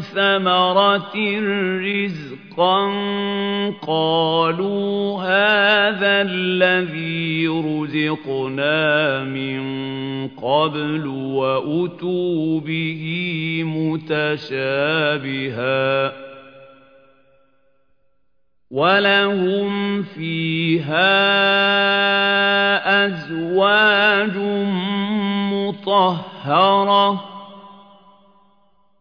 ثَمَرَةٍ رِّزْقًا قَالُوا هَٰذَا الَّذِي رُزِقْنَا مِن قَبْلُ وَأُتُوا بِهِ مُتَشَابِهًا وَلَهُمْ فِيهَا أَزْوَاجٌ مُّطَهَّرَةٌ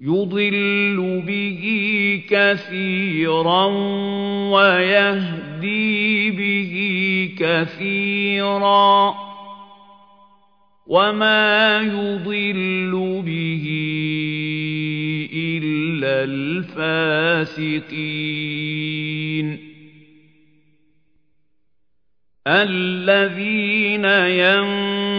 يُضِلُّ بِهِ كَثِيرًا وَيَهْدِي بِهِ كَثِيرًا ۚ. وَمَا يُضِلُّ بِهِ إِلَّا الْفَاسِقِينَ. الَّذِينَ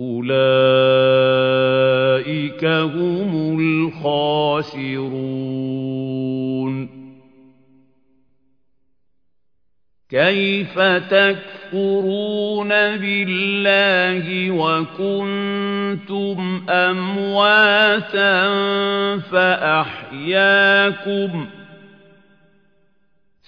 أُولَٰئِكَ هُمُ الْخَاسِرُونَ كَيْفَ تَكْفُرُونَ بِاللَّهِ وَكُنتُمْ أَمْوَاتًا فَأَحْيَاكُمْ ۖ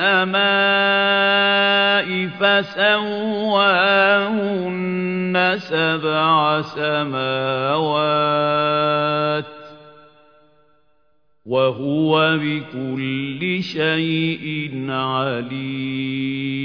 السَّمَاءِ فَسَوَّاهُنَّ سَبْعَ سَمَاوَاتٍ ۚ وَهُوَ بِكُلِّ شَيْءٍ عَلِيمٌ.